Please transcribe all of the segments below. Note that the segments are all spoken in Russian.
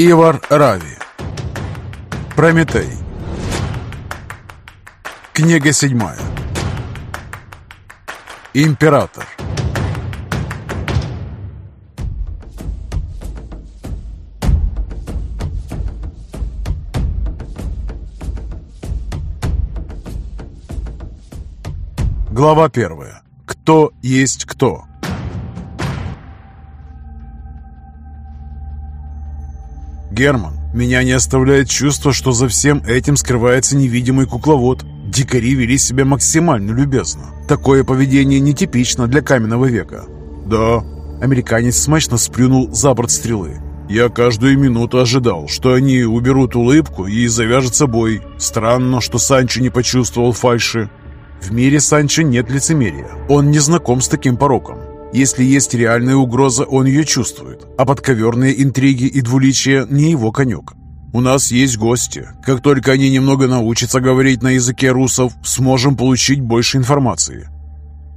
Ивар Рави Прометей Книга седьмая Император Глава первая. Кто есть кто? Герман, меня не оставляет чувство, что за всем этим скрывается невидимый кукловод. Дикари вели себя максимально любезно. Такое поведение нетипично для каменного века. Да, американец смачно сплюнул за борт стрелы. Я каждую минуту ожидал, что они уберут улыбку и завяжется бой. Странно, что Санчо не почувствовал фальши. В мире Санчо нет лицемерия. Он не знаком с таким пороком. Если есть реальная угроза, он ее чувствует. А подковерные интриги и двуличия не его конек. У нас есть гости. Как только они немного научатся говорить на языке русов, сможем получить больше информации.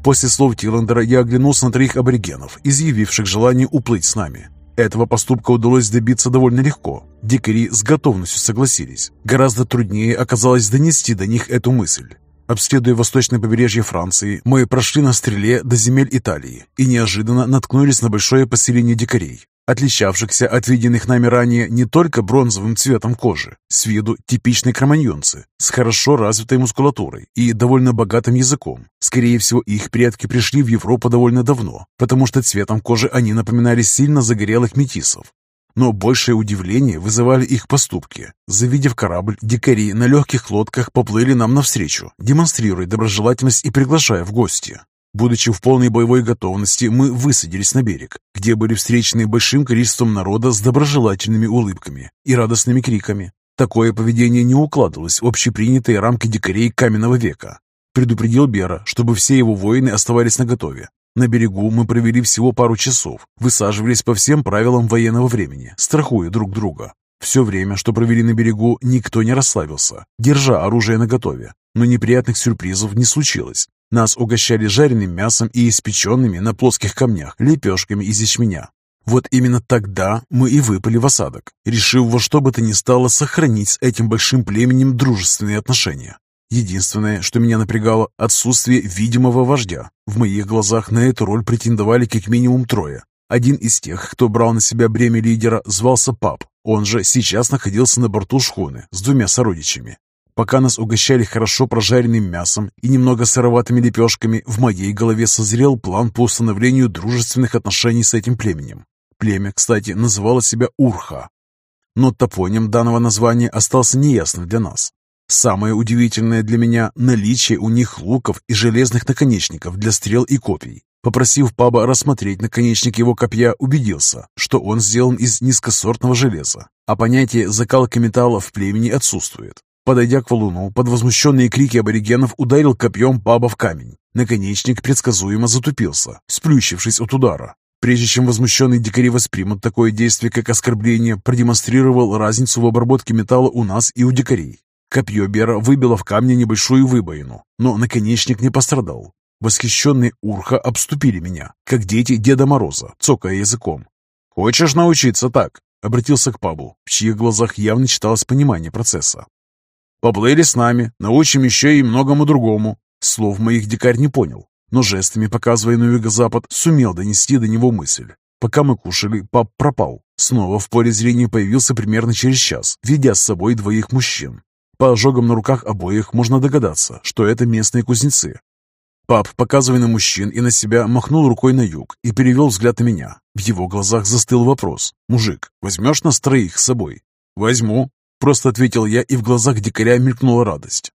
После слов Тиландера я оглянулся на троих аборигенов, изъявивших желание уплыть с нами. Этого поступка удалось добиться довольно легко. Дикари с готовностью согласились. Гораздо труднее оказалось донести до них эту мысль. Обследуя восточное побережье Франции, мы прошли на стреле до земель Италии и неожиданно наткнулись на большое поселение дикарей, отличавшихся от виденных нами ранее не только бронзовым цветом кожи, с виду типичные кроманьонцы, с хорошо развитой мускулатурой и довольно богатым языком. Скорее всего, их предки пришли в Европу довольно давно, потому что цветом кожи они напоминали сильно загорелых метисов. Но большее удивление вызывали их поступки. Завидев корабль, дикари на легких лодках поплыли нам навстречу, демонстрируя доброжелательность и приглашая в гости. Будучи в полной боевой готовности, мы высадились на берег, где были встречены большим количеством народа с доброжелательными улыбками и радостными криками. Такое поведение не укладывалось в общепринятые рамки дикарей каменного века. Предупредил Бера, чтобы все его воины оставались наготове, на берегу мы провели всего пару часов, высаживались по всем правилам военного времени, страхуя друг друга. Все время, что провели на берегу, никто не расслабился, держа оружие наготове. Но неприятных сюрпризов не случилось. Нас угощали жареным мясом и испеченными на плоских камнях лепешками из ячменя. Вот именно тогда мы и выпали в осадок, решив во что бы то ни стало сохранить с этим большим племенем дружественные отношения. Единственное, что меня напрягало, отсутствие видимого вождя. В моих глазах на эту роль претендовали как минимум трое. Один из тех, кто брал на себя бремя лидера, звался Пап. Он же сейчас находился на борту шхуны с двумя сородичами. Пока нас угощали хорошо прожаренным мясом и немного сыроватыми лепешками, в моей голове созрел план по установлению дружественных отношений с этим племенем. Племя, кстати, называло себя Урха. Но топоним данного названия остался неясным для нас. Самое удивительное для меня – наличие у них луков и железных наконечников для стрел и копий. Попросив паба рассмотреть наконечник его копья, убедился, что он сделан из низкосортного железа, а понятие закалки металла в племени отсутствует. Подойдя к валуну, под возмущенные крики аборигенов ударил копьем паба в камень. Наконечник предсказуемо затупился, сплющившись от удара. Прежде чем возмущенные дикари воспримут такое действие как оскорбление, продемонстрировал разницу в обработке металла у нас и у дикарей. Копье Бера выбило в камне небольшую выбоину, но наконечник не пострадал. Восхищенные Урха обступили меня, как дети Деда Мороза, цокая языком. «Хочешь научиться так?» — обратился к Пабу, в чьих глазах явно читалось понимание процесса. «Поплыли с нами, научим еще и многому другому». Слов моих дикарь не понял, но жестами, показывая на юго-запад, сумел донести до него мысль. Пока мы кушали, пап пропал. Снова в поле зрения появился примерно через час, ведя с собой двоих мужчин. По ожогам на руках обоих можно догадаться, что это местные кузнецы. Пап, показывая на мужчин и на себя, махнул рукой на юг и перевел взгляд на меня. В его глазах застыл вопрос. «Мужик, возьмешь нас троих с собой?» «Возьму», — просто ответил я, и в глазах дикаря мелькнула радость.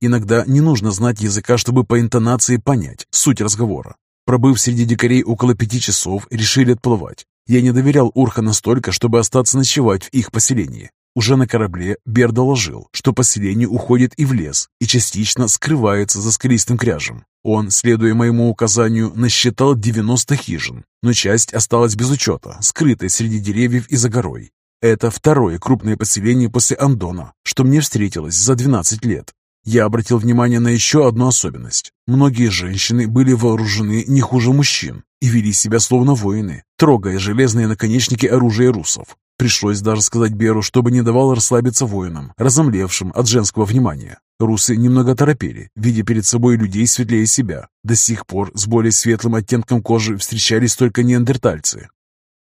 Иногда не нужно знать языка, чтобы по интонации понять суть разговора. Пробыв среди дикарей около пяти часов, решили отплывать. Я не доверял Урха настолько, чтобы остаться ночевать в их поселении. Уже на корабле Бер доложил, что поселение уходит и в лес, и частично скрывается за скалистым кряжем. Он, следуя моему указанию, насчитал 90 хижин, но часть осталась без учета, скрытой среди деревьев и за горой. Это второе крупное поселение после Андона, что мне встретилось за 12 лет. Я обратил внимание на еще одну особенность. Многие женщины были вооружены не хуже мужчин и вели себя словно воины, трогая железные наконечники оружия русов. Пришлось даже сказать Беру, чтобы не давал расслабиться воинам, разомлевшим от женского внимания. Русы немного торопели, видя перед собой людей светлее себя. До сих пор с более светлым оттенком кожи встречались только неандертальцы.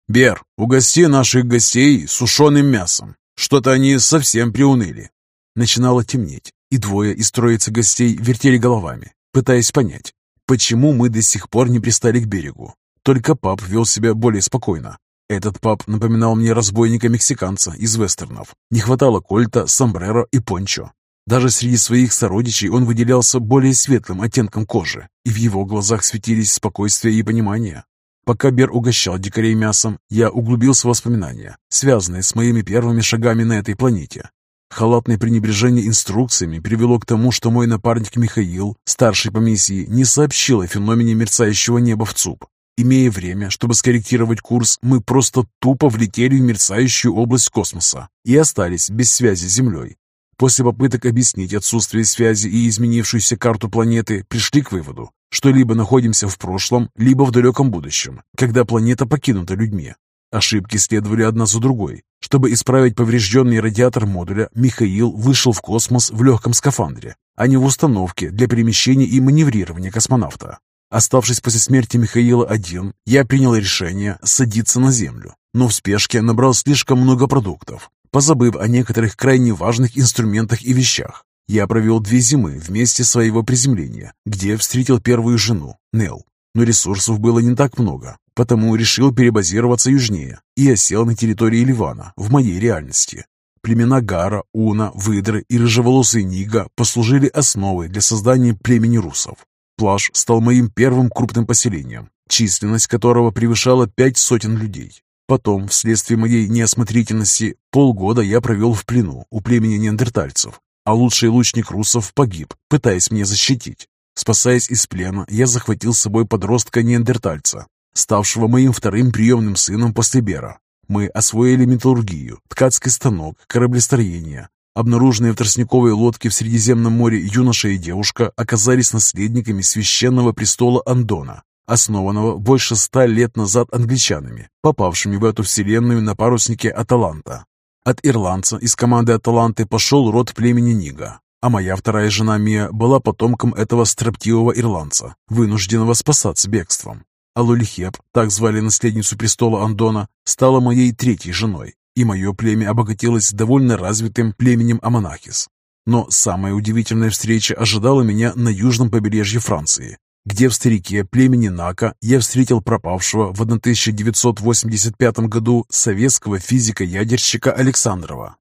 «Бер, угости наших гостей сушеным мясом. Что-то они совсем приуныли». Начинало темнеть, и двое из троицы гостей вертели головами, пытаясь понять, почему мы до сих пор не пристали к берегу. Только пап вел себя более спокойно, этот пап напоминал мне разбойника-мексиканца из вестернов. Не хватало кольта, сомбреро и пончо. Даже среди своих сородичей он выделялся более светлым оттенком кожи, и в его глазах светились спокойствие и понимание. Пока Бер угощал дикарей мясом, я углубился в воспоминания, связанные с моими первыми шагами на этой планете. Халатное пренебрежение инструкциями привело к тому, что мой напарник Михаил, старший по миссии, не сообщил о феномене мерцающего неба в ЦУП. Имея время, чтобы скорректировать курс, мы просто тупо влетели в мерцающую область космоса и остались без связи с Землей. После попыток объяснить отсутствие связи и изменившуюся карту планеты, пришли к выводу, что либо находимся в прошлом, либо в далеком будущем, когда планета покинута людьми. Ошибки следовали одна за другой. Чтобы исправить поврежденный радиатор модуля, Михаил вышел в космос в легком скафандре, а не в установке для перемещения и маневрирования космонавта. Оставшись после смерти Михаила один, я принял решение садиться на землю, но в спешке набрал слишком много продуктов, позабыв о некоторых крайне важных инструментах и вещах. Я провел две зимы вместе своего приземления, где встретил первую жену, Нел. Но ресурсов было не так много, потому решил перебазироваться южнее и осел на территории Ливана, в моей реальности. Племена Гара, Уна, Выдры и рыжеволосый Нига послужили основой для создания племени русов. Плаж стал моим первым крупным поселением, численность которого превышала пять сотен людей. Потом, вследствие моей неосмотрительности, полгода я провел в плену у племени неандертальцев, а лучший лучник русов погиб, пытаясь меня защитить. Спасаясь из плена, я захватил с собой подростка-неандертальца, ставшего моим вторым приемным сыном после Бера. Мы освоили металлургию, ткацкий станок, кораблестроение, Обнаруженные в тростниковой лодке в Средиземном море юноша и девушка оказались наследниками священного престола Андона, основанного больше ста лет назад англичанами, попавшими в эту вселенную на паруснике Аталанта. От ирландца из команды Аталанты пошел род племени Нига, а моя вторая жена Мия была потомком этого строптивого ирландца, вынужденного спасаться бегством. А Лулихеп, так звали наследницу престола Андона, стала моей третьей женой и мое племя обогатилось довольно развитым племенем Аманахис. Но самая удивительная встреча ожидала меня на южном побережье Франции, где в старике племени Нака я встретил пропавшего в 1985 году советского физика-ядерщика Александрова.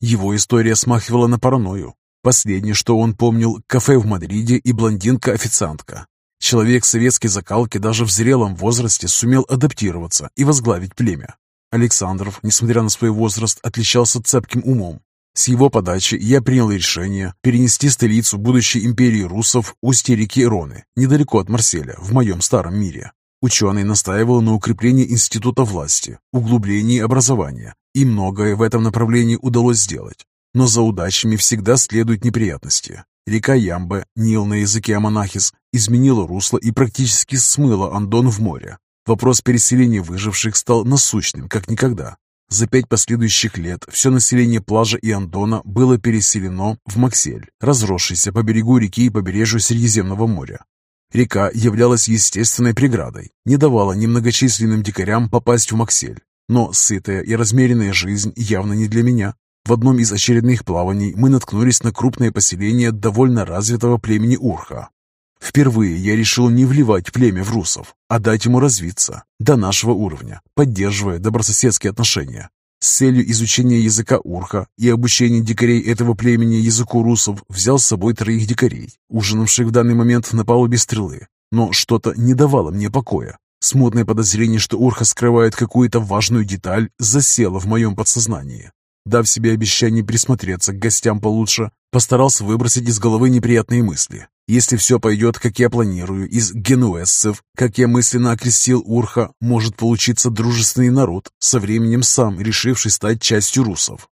Его история смахивала на паранойю. Последнее, что он помнил, кафе в Мадриде и блондинка-официантка. Человек советской закалки даже в зрелом возрасте сумел адаптироваться и возглавить племя. Александров, несмотря на свой возраст, отличался цепким умом. С его подачи я принял решение перенести столицу будущей империи русов устье реки Роны, недалеко от Марселя, в моем старом мире. Ученый настаивал на укреплении института власти, углублении образования, и многое в этом направлении удалось сделать. Но за удачами всегда следуют неприятности. Река Ямбе, Нил на языке Аманахис, изменила русло и практически смыла Андон в море. Вопрос переселения выживших стал насущным, как никогда. За пять последующих лет все население плажа и Андона было переселено в Максель, разросшийся по берегу реки и побережью Средиземного моря. Река являлась естественной преградой, не давала немногочисленным дикарям попасть в Максель. Но сытая и размеренная жизнь явно не для меня. В одном из очередных плаваний мы наткнулись на крупное поселение довольно развитого племени Урха, Впервые я решил не вливать племя в русов, а дать ему развиться до нашего уровня, поддерживая добрососедские отношения. С целью изучения языка урха и обучения дикарей этого племени языку русов взял с собой троих дикарей, ужинавших в данный момент на палубе стрелы. Но что-то не давало мне покоя. Смутное подозрение, что урха скрывает какую-то важную деталь, засело в моем подсознании. Дав себе обещание присмотреться к гостям получше, постарался выбросить из головы неприятные мысли. Если все пойдет, как я планирую, из генуэзцев, как я мысленно окрестил Урха, может получиться дружественный народ, со временем сам решивший стать частью русов.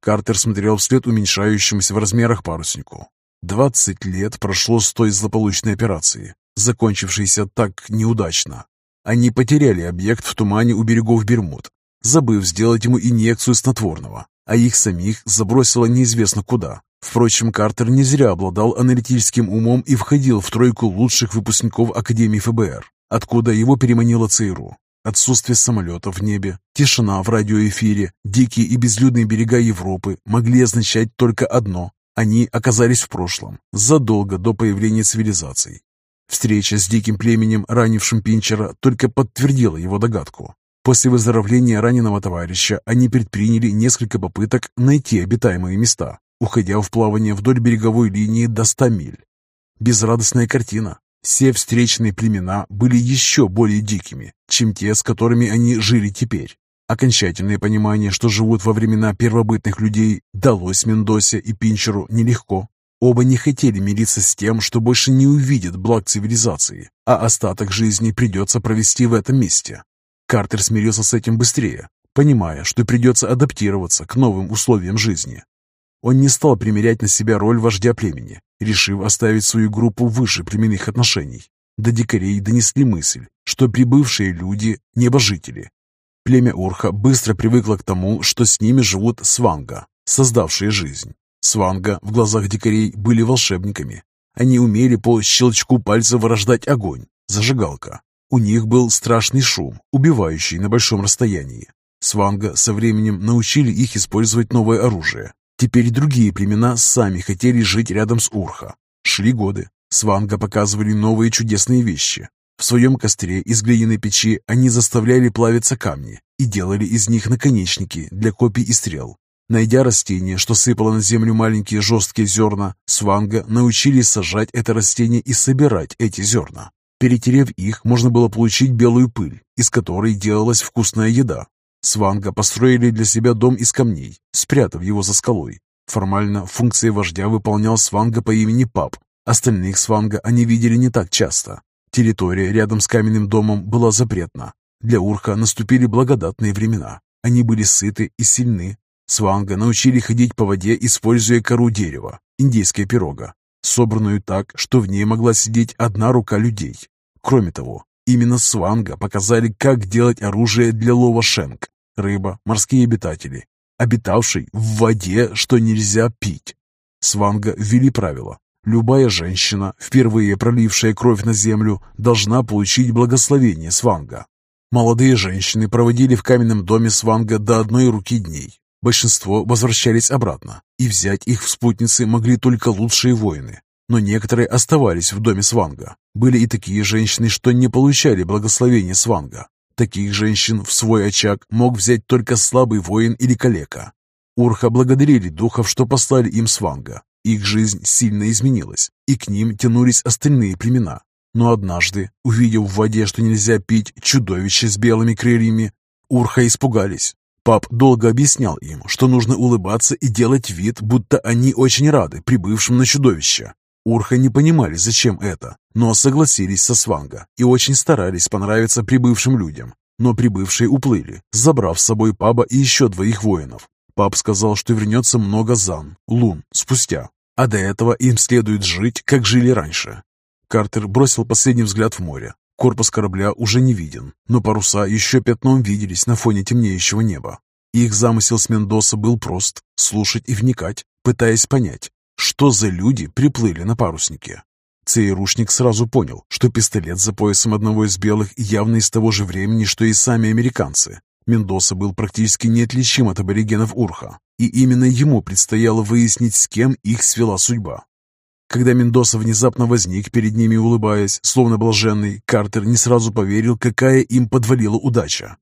Картер смотрел вслед уменьшающемуся в размерах паруснику. Двадцать лет прошло с той злополучной операции, закончившейся так неудачно. Они потеряли объект в тумане у берегов Бермуд, забыв сделать ему инъекцию снотворного, а их самих забросило неизвестно куда. Впрочем, Картер не зря обладал аналитическим умом и входил в тройку лучших выпускников Академии ФБР, откуда его переманило ЦРУ. Отсутствие самолетов в небе, тишина в радиоэфире, дикие и безлюдные берега Европы могли означать только одно – они оказались в прошлом, задолго до появления цивилизаций. Встреча с диким племенем, ранившим Пинчера, только подтвердила его догадку. После выздоровления раненого товарища они предприняли несколько попыток найти обитаемые места, уходя в плавание вдоль береговой линии до 100 миль. Безрадостная картина. Все встречные племена были еще более дикими, чем те, с которыми они жили теперь. Окончательное понимание, что живут во времена первобытных людей, далось Мендосе и Пинчеру нелегко. Оба не хотели мириться с тем, что больше не увидят благ цивилизации, а остаток жизни придется провести в этом месте. Картер смирился с этим быстрее, понимая, что придется адаптироваться к новым условиям жизни. Он не стал примерять на себя роль вождя племени, решив оставить свою группу выше племенных отношений. До дикарей донесли мысль, что прибывшие люди – небожители. Племя Урха быстро привыкло к тому, что с ними живут сванга, создавшие жизнь. Сванга в глазах дикарей были волшебниками. Они умели по щелчку пальца вырождать огонь, зажигалка. У них был страшный шум, убивающий на большом расстоянии. Сванга со временем научили их использовать новое оружие, Теперь другие племена сами хотели жить рядом с Урха. Шли годы. Сванга показывали новые чудесные вещи. В своем костре из глиняной печи они заставляли плавиться камни и делали из них наконечники для копий и стрел. Найдя растение, что сыпало на землю маленькие жесткие зерна, сванга научились сажать это растение и собирать эти зерна. Перетерев их, можно было получить белую пыль, из которой делалась вкусная еда. Сванга построили для себя дом из камней, спрятав его за скалой. Формально функции вождя выполнял Сванга по имени Пап. Остальных Сванга они видели не так часто. Территория рядом с каменным домом была запретна. Для Урха наступили благодатные времена. Они были сыты и сильны. Сванга научили ходить по воде, используя кору дерева, индейская пирога, собранную так, что в ней могла сидеть одна рука людей. Кроме того, Именно Сванга показали, как делать оружие для лова шенк, рыба, морские обитатели, обитавший в воде, что нельзя пить. Сванга ввели правило. Любая женщина, впервые пролившая кровь на землю, должна получить благословение Сванга. Молодые женщины проводили в каменном доме Сванга до одной руки дней. Большинство возвращались обратно, и взять их в спутницы могли только лучшие воины но некоторые оставались в доме Сванга. Были и такие женщины, что не получали благословения Сванга. Таких женщин в свой очаг мог взять только слабый воин или калека. Урха благодарили духов, что послали им Сванга. Их жизнь сильно изменилась, и к ним тянулись остальные племена. Но однажды, увидев в воде, что нельзя пить чудовище с белыми крыльями, Урха испугались. Пап долго объяснял им, что нужно улыбаться и делать вид, будто они очень рады прибывшим на чудовище. Урха не понимали, зачем это, но согласились со Сванга и очень старались понравиться прибывшим людям. Но прибывшие уплыли, забрав с собой Паба и еще двоих воинов. Пап сказал, что вернется много зан, лун, спустя, а до этого им следует жить, как жили раньше. Картер бросил последний взгляд в море. Корпус корабля уже не виден, но паруса еще пятном виделись на фоне темнеющего неба. Их замысел с Мендоса был прост – слушать и вникать, пытаясь понять, что за люди приплыли на паруснике? ЦРУшник сразу понял, что пистолет за поясом одного из белых явно из того же времени, что и сами американцы. Мендоса был практически неотличим от аборигенов Урха, и именно ему предстояло выяснить, с кем их свела судьба. Когда Мендоса внезапно возник перед ними, улыбаясь, словно блаженный, Картер не сразу поверил, какая им подвалила удача.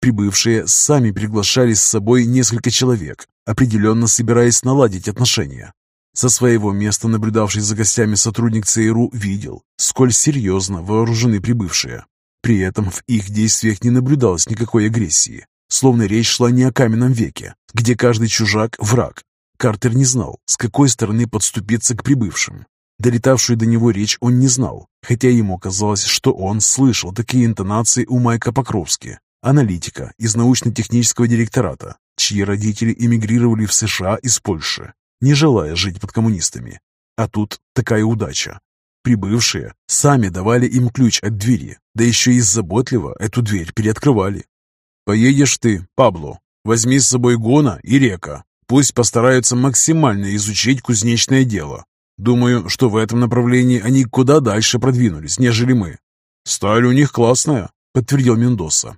Прибывшие сами приглашали с собой несколько человек, определенно собираясь наладить отношения. Со своего места наблюдавший за гостями сотрудник ЦРУ видел, сколь серьезно вооружены прибывшие. При этом в их действиях не наблюдалось никакой агрессии, словно речь шла не о каменном веке, где каждый чужак – враг. Картер не знал, с какой стороны подступиться к прибывшим. Долетавшую до него речь он не знал, хотя ему казалось, что он слышал такие интонации у Майка Покровски, аналитика из научно-технического директората, чьи родители эмигрировали в США из Польши не желая жить под коммунистами. А тут такая удача. Прибывшие сами давали им ключ от двери, да еще и заботливо эту дверь переоткрывали. «Поедешь ты, Пабло. Возьми с собой Гона и Река. Пусть постараются максимально изучить кузнечное дело. Думаю, что в этом направлении они куда дальше продвинулись, нежели мы. Сталь у них классная», — подтвердил Мендоса.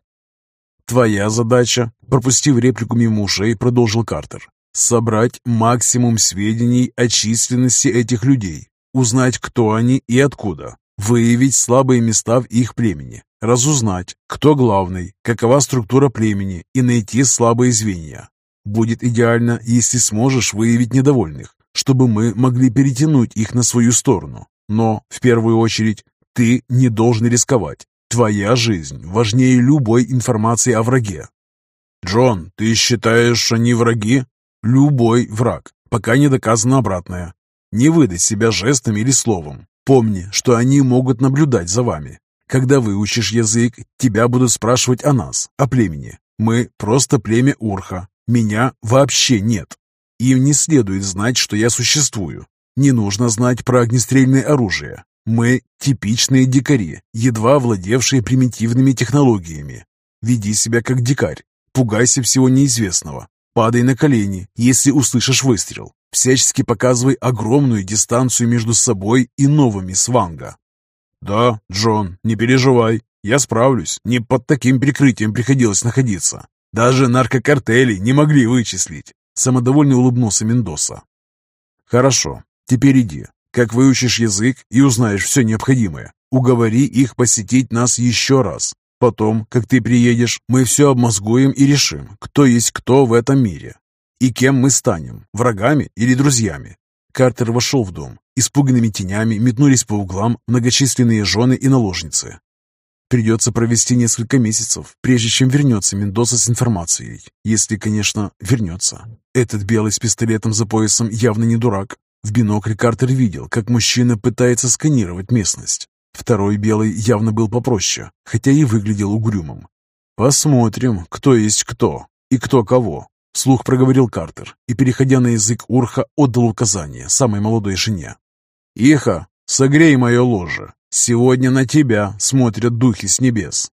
«Твоя задача», — пропустив реплику мимо ушей, продолжил Картер, «собрать максимум сведений о численности этих людей, узнать, кто они и откуда, выявить слабые места в их племени, разузнать, кто главный, какова структура племени и найти слабые звенья. Будет идеально, если сможешь выявить недовольных, чтобы мы могли перетянуть их на свою сторону. Но, в первую очередь, ты не должен рисковать. Твоя жизнь важнее любой информации о враге. Джон, ты считаешь, они враги? Любой враг, пока не доказано обратное. Не выдай себя жестом или словом. Помни, что они могут наблюдать за вами. Когда выучишь язык, тебя будут спрашивать о нас, о племени. Мы просто племя Урха. Меня вообще нет. Им не следует знать, что я существую. Не нужно знать про огнестрельное оружие. Мы типичные дикари, едва владевшие примитивными технологиями. Веди себя как дикарь. Пугайся всего неизвестного. Падай на колени, если услышишь выстрел. Всячески показывай огромную дистанцию между собой и новыми сванга. «Да, Джон, не переживай, я справлюсь. Не под таким прикрытием приходилось находиться. Даже наркокартели не могли вычислить», — самодовольно улыбнулся Мендоса. «Хорошо, теперь иди. Как выучишь язык и узнаешь все необходимое, уговори их посетить нас еще раз. Потом, как ты приедешь, мы все обмозгуем и решим, кто есть кто в этом мире. И кем мы станем, врагами или друзьями. Картер вошел в дом. Испуганными тенями метнулись по углам многочисленные жены и наложницы. Придется провести несколько месяцев, прежде чем вернется Мендоса с информацией. Если, конечно, вернется. Этот белый с пистолетом за поясом явно не дурак. В бинокль Картер видел, как мужчина пытается сканировать местность. Второй белый явно был попроще, хотя и выглядел угрюмым. «Посмотрим, кто есть кто и кто кого», — слух проговорил Картер и, переходя на язык Урха, отдал указание самой молодой жене. «Иха, согрей мое ложе. Сегодня на тебя смотрят духи с небес».